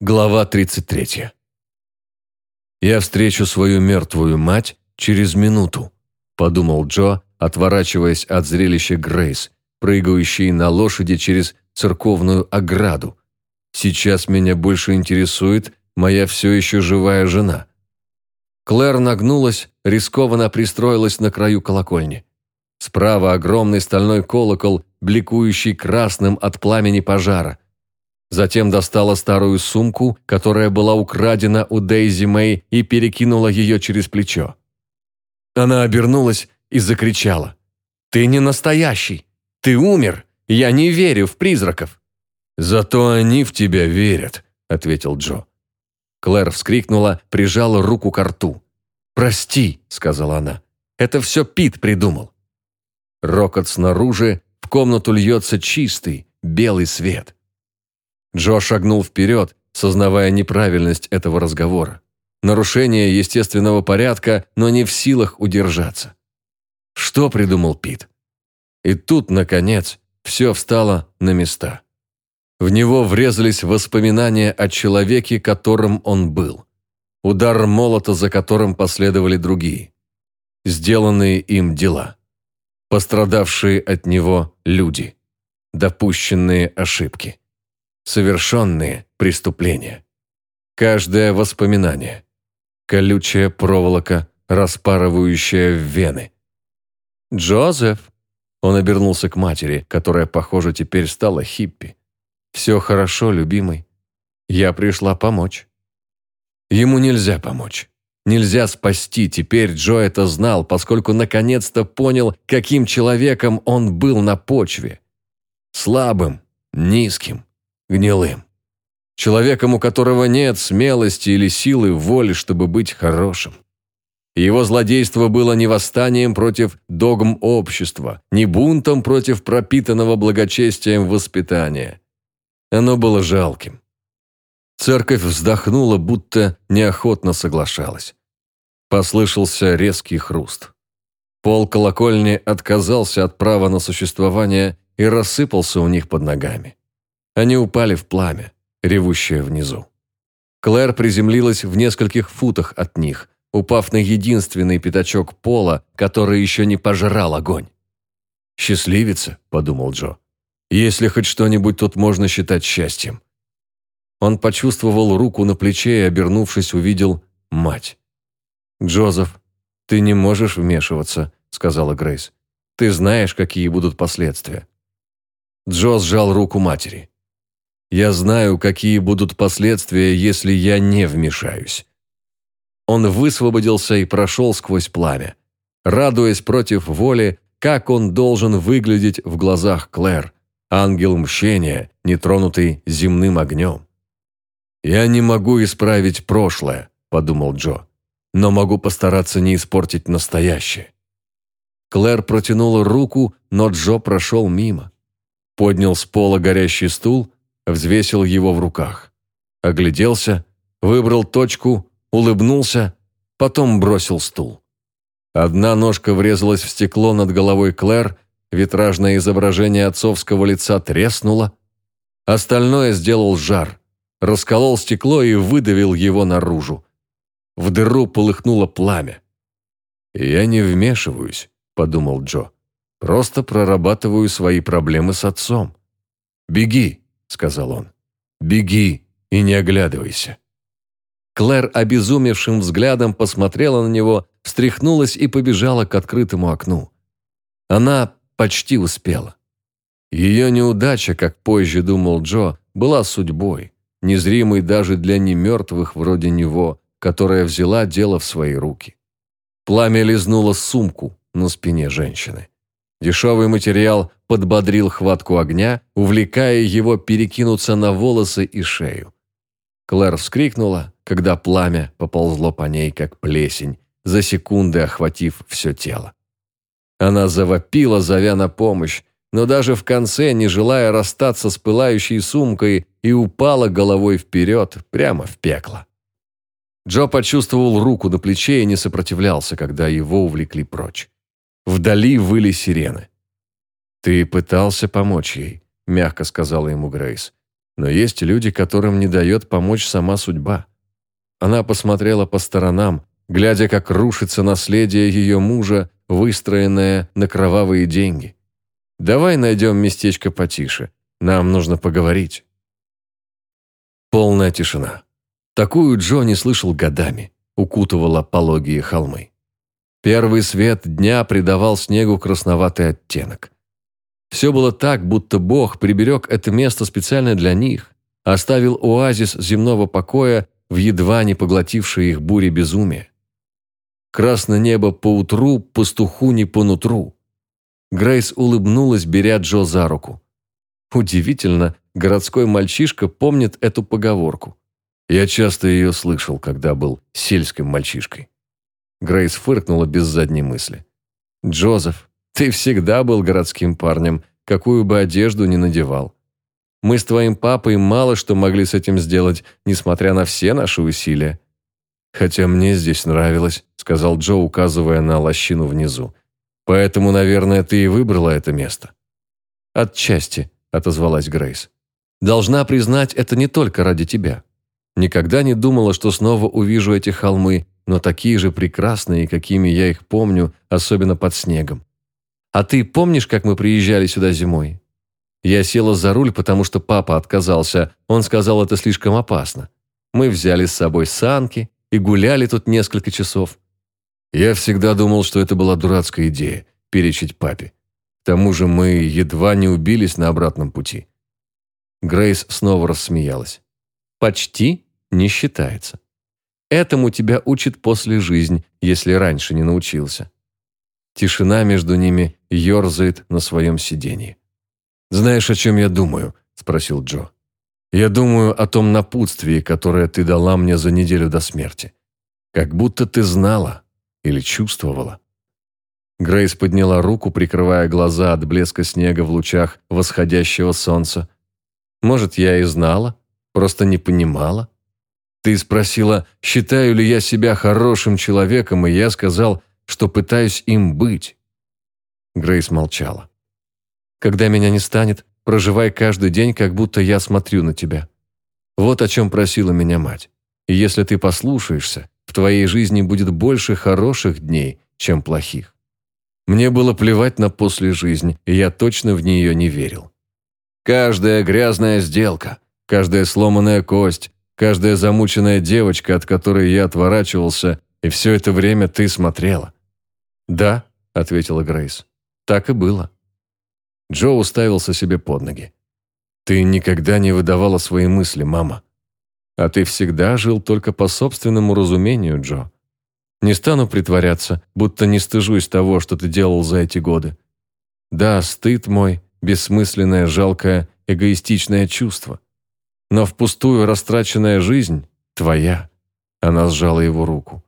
Глава 33. «Я встречу свою мертвую мать через минуту», – подумал Джо, отворачиваясь от зрелища Грейс, прыгающей на лошади через церковную ограду. «Сейчас меня больше интересует моя все еще живая жена». Клэр нагнулась, рискованно пристроилась на краю колокольни. Справа огромный стальной колокол, бликующий красным от пламени пожара – Затем достала старую сумку, которая была украдена у Дейзи Мэй, и перекинула ее через плечо. Она обернулась и закричала. «Ты не настоящий! Ты умер! Я не верю в призраков!» «Зато они в тебя верят», — ответил Джо. Клэр вскрикнула, прижала руку к рту. «Прости», — сказала она. «Это все Пит придумал». Рокот снаружи, в комнату льется чистый, белый свет. Джо шагнул вперед, сознавая неправильность этого разговора. Нарушение естественного порядка, но не в силах удержаться. Что придумал Пит? И тут, наконец, все встало на места. В него врезались воспоминания о человеке, которым он был. Удар молота, за которым последовали другие. Сделанные им дела. Пострадавшие от него люди. Допущенные ошибки совершенные преступления. Каждое воспоминание. Колючая проволока, распарывающая вены. «Джозеф!» Он обернулся к матери, которая, похоже, теперь стала хиппи. «Все хорошо, любимый. Я пришла помочь». Ему нельзя помочь. Нельзя спасти, теперь Джо это знал, поскольку наконец-то понял, каким человеком он был на почве. Слабым, низким, гнилым. Человеком, у которого нет смелости или силы воли, чтобы быть хорошим. Его злодейство было не восстанием против догм общества, не бунтом против пропитанного благочестием воспитания. Оно было жалким. Церковь вздохнула, будто неохотно соглашалась. Послышался резкий хруст. Пол колокольни отказался от права на существование и рассыпался у них под ногами. Они упали в пламя, ревущее внизу. Клэр приземлилась в нескольких футах от них, упав на единственный пятачок пола, который еще не пожрал огонь. «Счастливица», — подумал Джо. «Если хоть что-нибудь тут можно считать счастьем». Он почувствовал руку на плече и, обернувшись, увидел мать. «Джозеф, ты не можешь вмешиваться», — сказала Грейс. «Ты знаешь, какие будут последствия». Джо сжал руку матери. Я знаю, какие будут последствия, если я не вмешаюсь». Он высвободился и прошел сквозь пламя, радуясь против воли, как он должен выглядеть в глазах Клэр, ангел мщения, нетронутый земным огнем. «Я не могу исправить прошлое», – подумал Джо, «но могу постараться не испортить настоящее». Клэр протянула руку, но Джо прошел мимо. Поднял с пола горящий стул взвесил его в руках. Огляделся, выбрал точку, улыбнулся, потом бросил стул. Одна ножка врезалась в стекло над головой Клэр, витражное изображение отцовского лица треснуло. Остальное сделал жар, расколол стекло и выдавил его наружу. В дыру полыхнуло пламя. «Я не вмешиваюсь», — подумал Джо. «Просто прорабатываю свои проблемы с отцом. Беги, – сказал он. «Беги и не оглядывайся». Клэр обезумевшим взглядом посмотрела на него, встряхнулась и побежала к открытому окну. Она почти успела. Ее неудача, как позже думал Джо, была судьбой, незримой даже для немертвых вроде него, которая взяла дело в свои руки. Пламя лизнуло сумку на спине женщины. Дешевый материал подбодрил хватку огня, увлекая его перекинуться на волосы и шею. Клэр вскрикнула, когда пламя поползло по ней, как плесень, за секунды охватив все тело. Она завопила, зовя на помощь, но даже в конце, не желая расстаться с пылающей сумкой, и упала головой вперед, прямо в пекло. Джо почувствовал руку на плече и не сопротивлялся, когда его увлекли прочь. Вдали выли сирены. «Ты пытался помочь ей», – мягко сказала ему Грейс. Но есть люди, которым не дает помочь сама судьба. Она посмотрела по сторонам, глядя, как рушится наследие ее мужа, выстроенное на кровавые деньги. «Давай найдем местечко потише. Нам нужно поговорить». Полная тишина. Такую Джо не слышал годами, укутывала пологие холмы. Первый свет дня придавал снегу красноватый оттенок. Все было так, будто Бог приберег это место специально для них, оставил оазис земного покоя в едва не поглотившей их буре безумия. Красное небо по утру, пастуху не по нутру. Грейс улыбнулась, беря Джо за руку. Удивительно, городской мальчишка помнит эту поговорку. Я часто ее слышал, когда был сельским мальчишкой. Грейс фыркнула без задней мысли. «Джозеф, ты всегда был городским парнем, какую бы одежду ни надевал. Мы с твоим папой мало что могли с этим сделать, несмотря на все наши усилия». «Хотя мне здесь нравилось», — сказал Джо, указывая на лощину внизу. «Поэтому, наверное, ты и выбрала это место». «Отчасти», — отозвалась Грейс. «Должна признать, это не только ради тебя. Никогда не думала, что снова увижу эти холмы, но такие же прекрасные, какими я их помню, особенно под снегом. А ты помнишь, как мы приезжали сюда зимой? Я села за руль, потому что папа отказался. Он сказал, это слишком опасно. Мы взяли с собой санки и гуляли тут несколько часов. Я всегда думал, что это была дурацкая идея – перечить папе. К тому же мы едва не убились на обратном пути. Грейс снова рассмеялась. «Почти?» Не считается. Этому тебя учит после жизнь, если раньше не научился. Тишина между ними ерзает на своем сиденье. «Знаешь, о чем я думаю?» – спросил Джо. «Я думаю о том напутствии, которое ты дала мне за неделю до смерти. Как будто ты знала или чувствовала». Грейс подняла руку, прикрывая глаза от блеска снега в лучах восходящего солнца. «Может, я и знала, просто не понимала?» Ты спросила, считаю ли я себя хорошим человеком, и я сказал, что пытаюсь им быть. Грейс молчала. Когда меня не станет, проживай каждый день, как будто я смотрю на тебя. Вот о чем просила меня мать. И если ты послушаешься, в твоей жизни будет больше хороших дней, чем плохих. Мне было плевать на после жизнь, и я точно в нее не верил. Каждая грязная сделка, каждая сломанная кость, Каждая замученная девочка, от которой я отворачивался, и все это время ты смотрела». «Да», — ответила Грейс. «Так и было». Джо уставился себе под ноги. «Ты никогда не выдавала свои мысли, мама. А ты всегда жил только по собственному разумению, Джо. Не стану притворяться, будто не стыжусь того, что ты делал за эти годы. Да, стыд мой, бессмысленное, жалкое, эгоистичное чувство. Но впустую растраченная жизнь твоя. Она сжала его руку.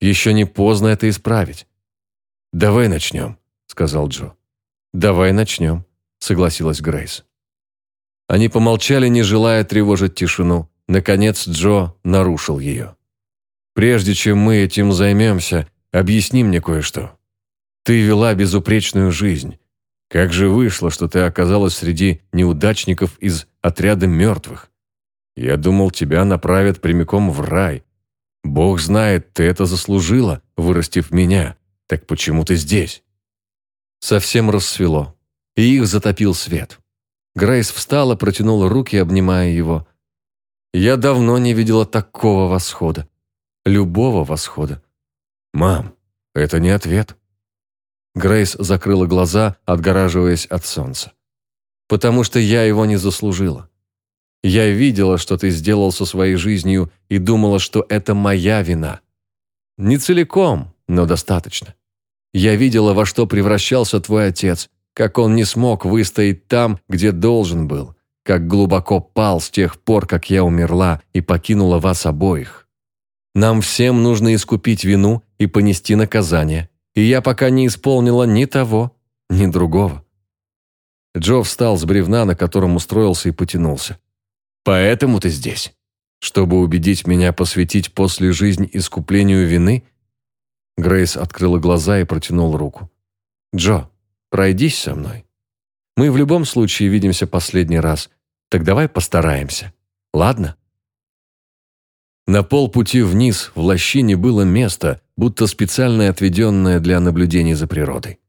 Еще не поздно это исправить. «Давай начнем», — сказал Джо. «Давай начнем», — согласилась Грейс. Они помолчали, не желая тревожить тишину. Наконец Джо нарушил ее. «Прежде чем мы этим займемся, объясни мне кое-что. Ты вела безупречную жизнь. Как же вышло, что ты оказалась среди неудачников из отряда мертвых? Я думал, тебя направят прямиком в рай. Бог знает, ты это заслужила, вырастив меня. Так почему ты здесь?» Совсем рассвело, и их затопил свет. Грейс встала, протянула руки, обнимая его. «Я давно не видела такого восхода. Любого восхода. Мам, это не ответ». Грейс закрыла глаза, отгораживаясь от солнца. «Потому что я его не заслужила. Я видела, что ты сделал со своей жизнью, и думала, что это моя вина. Не целиком, но достаточно. Я видела, во что превращался твой отец, как он не смог выстоять там, где должен был, как глубоко пал с тех пор, как я умерла и покинула вас обоих. Нам всем нужно искупить вину и понести наказание, и я пока не исполнила ни того, ни другого». Джо встал с бревна, на котором устроился и потянулся. Поэтому ты здесь? Чтобы убедить меня посвятить после жизнь искуплению вины?» Грейс открыла глаза и протянула руку. «Джо, пройдись со мной. Мы в любом случае видимся последний раз. Так давай постараемся. Ладно?» На полпути вниз в лощине было место, будто специально отведенное для наблюдений за природой.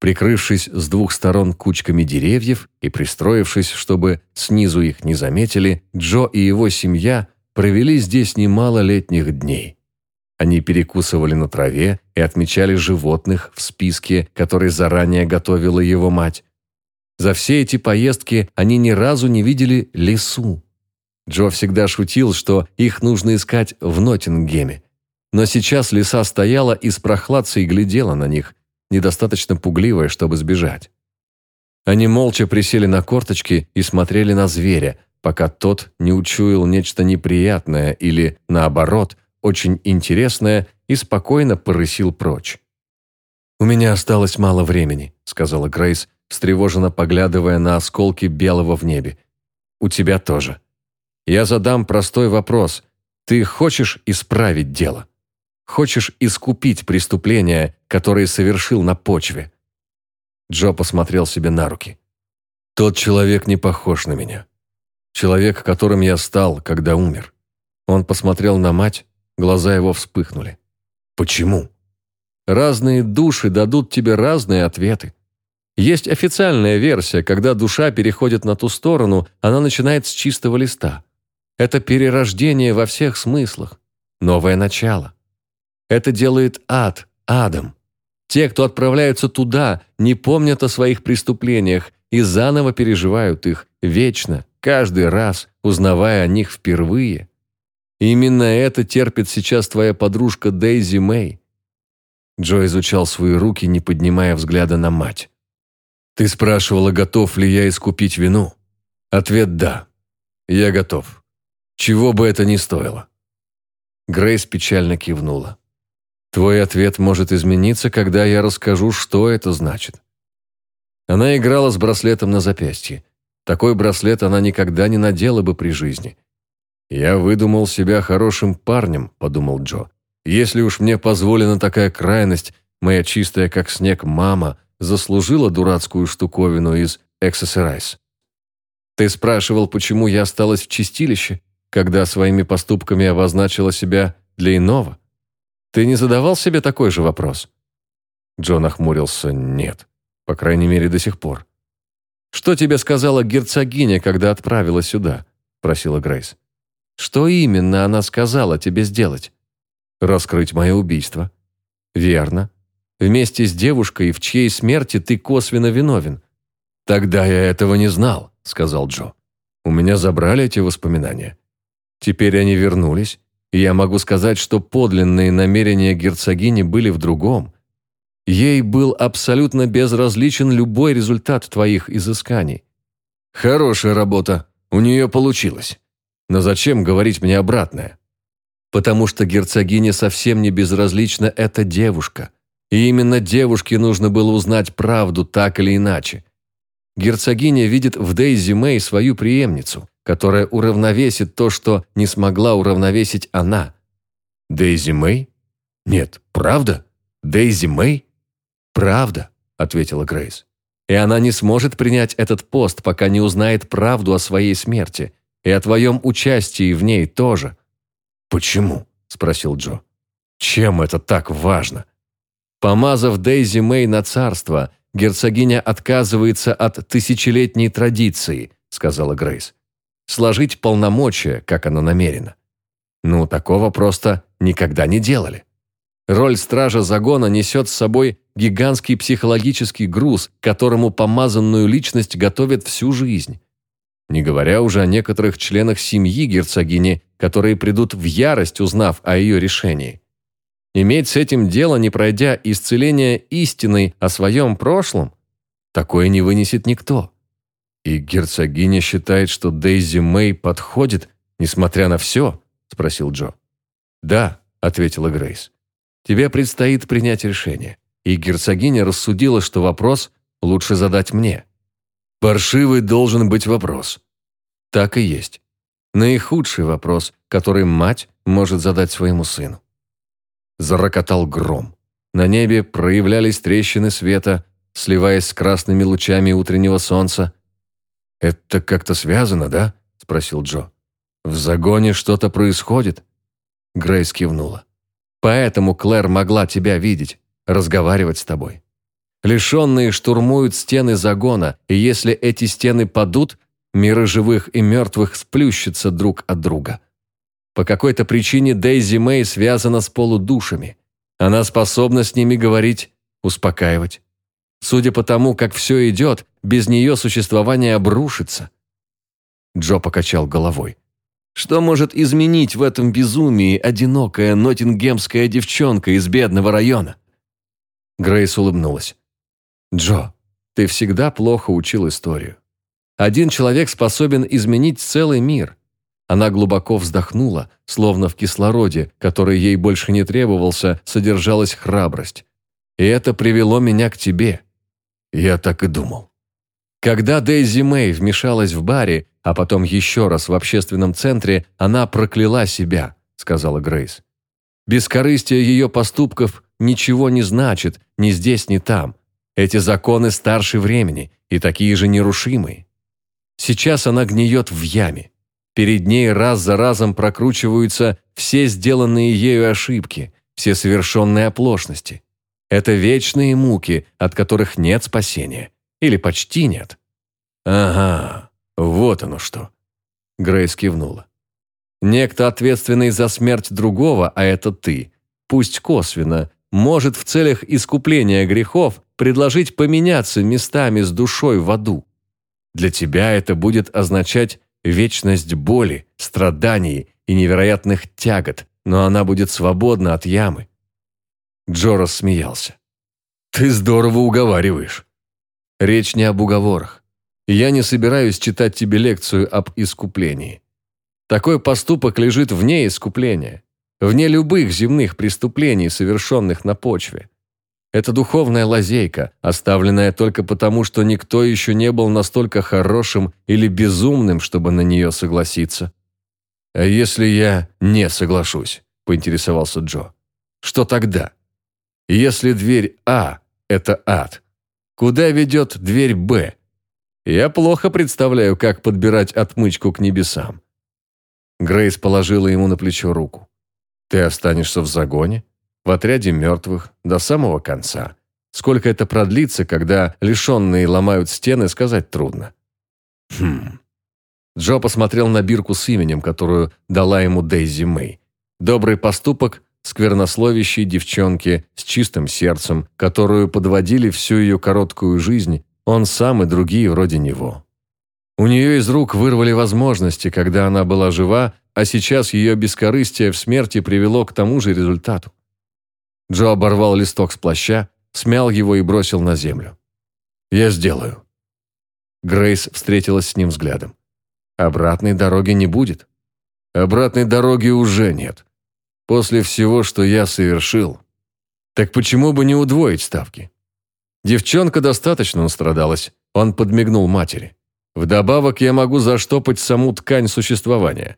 Прикрывшись с двух сторон кучками деревьев и пристроившись, чтобы снизу их не заметили, Джо и его семья провели здесь немало летних дней. Они перекусывали на траве и отмечали животных в списке, который заранее готовила его мать. За все эти поездки они ни разу не видели лесу. Джо всегда шутил, что их нужно искать в Ноттингеме. Но сейчас лиса стояла и с прохладцей глядела на них, недостаточно пугливая, чтобы сбежать. Они молча присели на корточки и смотрели на зверя, пока тот не учуял нечто неприятное или, наоборот, очень интересное и спокойно порысил прочь. «У меня осталось мало времени», — сказала Грейс, встревоженно поглядывая на осколки белого в небе. «У тебя тоже». Я задам простой вопрос. Ты хочешь исправить дело? Хочешь искупить преступления, которые совершил на почве?» Джо посмотрел себе на руки. «Тот человек не похож на меня. Человек, которым я стал, когда умер». Он посмотрел на мать, глаза его вспыхнули. «Почему?» «Разные души дадут тебе разные ответы. Есть официальная версия, когда душа переходит на ту сторону, она начинает с чистого листа. Это перерождение во всех смыслах. Новое начало. Это делает ад адом. Те, кто отправляются туда, не помнят о своих преступлениях и заново переживают их, вечно, каждый раз, узнавая о них впервые. именно это терпит сейчас твоя подружка Дейзи Мэй. Джо изучал свои руки, не поднимая взгляда на мать. «Ты спрашивала, готов ли я искупить вину?» Ответ «да». Я готов. Чего бы это ни стоило. Грейс печально кивнула. Твой ответ может измениться, когда я расскажу, что это значит. Она играла с браслетом на запястье. Такой браслет она никогда не надела бы при жизни. «Я выдумал себя хорошим парнем», – подумал Джо. «Если уж мне позволена такая крайность, моя чистая как снег мама заслужила дурацкую штуковину из Accessorize». «Ты спрашивал, почему я осталась в чистилище?» когда своими поступками обозначила себя для иного? Ты не задавал себе такой же вопрос?» Джон охмурился. «Нет. По крайней мере, до сих пор». «Что тебе сказала герцогиня, когда отправила сюда?» – просила Грейс. «Что именно она сказала тебе сделать?» «Раскрыть мое убийство». «Верно. Вместе с девушкой, в чьей смерти ты косвенно виновен». «Тогда я этого не знал», – сказал Джо. «У меня забрали эти воспоминания. Теперь они вернулись, я могу сказать, что подлинные намерения герцогини были в другом. Ей был абсолютно безразличен любой результат твоих изысканий. Хорошая работа, у нее получилось. Но зачем говорить мне обратное? Потому что герцогине совсем не безразлична эта девушка. И именно девушке нужно было узнать правду так или иначе. Герцогиня видит в Дейзи Мэй свою преемницу которая уравновесит то, что не смогла уравновесить она. Дейзи Мэй? Нет, правда? Дейзи Мэй? Правда, ответила Грейс. И она не сможет принять этот пост, пока не узнает правду о своей смерти. И о твоем участии в ней тоже. Почему? спросил Джо. Чем это так важно? Помазав Дейзи Мэй на царство, герцогиня отказывается от тысячелетней традиции, сказала Грейс сложить полномочия, как оно намерено. Ну, такого просто никогда не делали. Роль стража загона несет с собой гигантский психологический груз, которому помазанную личность готовят всю жизнь. Не говоря уже о некоторых членах семьи герцогини, которые придут в ярость, узнав о ее решении. Иметь с этим дело, не пройдя исцеления истиной о своем прошлом, такое не вынесет никто. «И герцогиня считает, что Дейзи Мэй подходит, несмотря на все?» – спросил Джо. «Да», – ответила Грейс. «Тебе предстоит принять решение». И герцогиня рассудила, что вопрос лучше задать мне. «Паршивый должен быть вопрос». Так и есть. Наихудший вопрос, который мать может задать своему сыну. Зарокотал гром. На небе проявлялись трещины света, сливаясь с красными лучами утреннего солнца, «Это как-то связано, да?» – спросил Джо. «В загоне что-то происходит?» Грейс кивнула. «Поэтому Клэр могла тебя видеть, разговаривать с тобой. Лишенные штурмуют стены загона, и если эти стены падут, миры живых и мертвых сплющатся друг от друга. По какой-то причине Дейзи Мэй связана с полудушами. Она способна с ними говорить, успокаивать. Судя по тому, как все идет, без нее существование обрушится. Джо покачал головой. Что может изменить в этом безумии одинокая нотингемская девчонка из бедного района? Грейс улыбнулась. «Джо, ты всегда плохо учил историю. Один человек способен изменить целый мир». Она глубоко вздохнула, словно в кислороде, который ей больше не требовался, содержалась храбрость. «И это привело меня к тебе». Я так и думал. Когда Дейзи Мэй вмешалась в баре, а потом еще раз в общественном центре, она прокляла себя, сказала Грейс. Бескорыстие ее поступков ничего не значит ни здесь, ни там. Эти законы старше времени и такие же нерушимые. Сейчас она гниет в яме. Перед ней раз за разом прокручиваются все сделанные ею ошибки, все совершенные оплошности. Это вечные муки, от которых нет спасения. Или почти нет. «Ага, вот оно что». Грейс кивнула. «Некто, ответственный за смерть другого, а это ты, пусть косвенно, может в целях искупления грехов предложить поменяться местами с душой в аду. Для тебя это будет означать вечность боли, страданий и невероятных тягот, но она будет свободна от ямы. Джо рассмеялся. «Ты здорово уговариваешь. Речь не об уговорах. Я не собираюсь читать тебе лекцию об искуплении. Такой поступок лежит вне искупления вне любых земных преступлений, совершенных на почве. Это духовная лазейка, оставленная только потому, что никто еще не был настолько хорошим или безумным, чтобы на нее согласиться. «А если я не соглашусь?» – поинтересовался Джо. «Что тогда? Если дверь А – это ад, куда ведет дверь Б? Я плохо представляю, как подбирать отмычку к небесам». Грейс положила ему на плечо руку. Ты останешься в загоне, в отряде мертвых, до самого конца. Сколько это продлится, когда лишенные ломают стены, сказать трудно. Хм. Джо посмотрел на бирку с именем, которую дала ему Дейзи Мэй. Добрый поступок сквернословящей девчонки с чистым сердцем, которую подводили всю ее короткую жизнь, он сам и другие вроде него. У нее из рук вырвали возможности, когда она была жива, а сейчас ее бескорыстие в смерти привело к тому же результату. Джо оборвал листок с плаща, смял его и бросил на землю. «Я сделаю». Грейс встретилась с ним взглядом. «Обратной дороги не будет». «Обратной дороги уже нет. После всего, что я совершил. Так почему бы не удвоить ставки?» Девчонка достаточно настрадалась. Он подмигнул матери. «Вдобавок я могу заштопать саму ткань существования.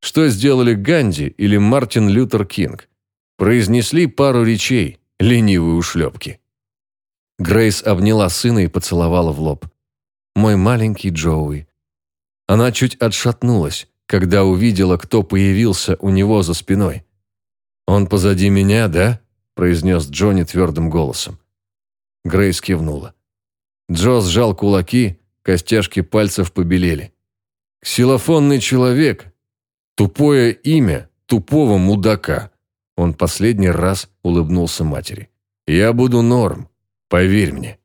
Что сделали Ганди или Мартин Лютер Кинг? Произнесли пару речей, ленивые ушлепки. Грейс обняла сына и поцеловала в лоб. «Мой маленький Джоуи». Она чуть отшатнулась, когда увидела, кто появился у него за спиной. «Он позади меня, да?» – произнес Джонни твердым голосом. Грейс кивнула. Джо сжал кулаки, костяшки пальцев побелели. «Ксилофонный человек, Тупое имя тупого мудака. Он последний раз улыбнулся матери. Я буду норм, поверь мне.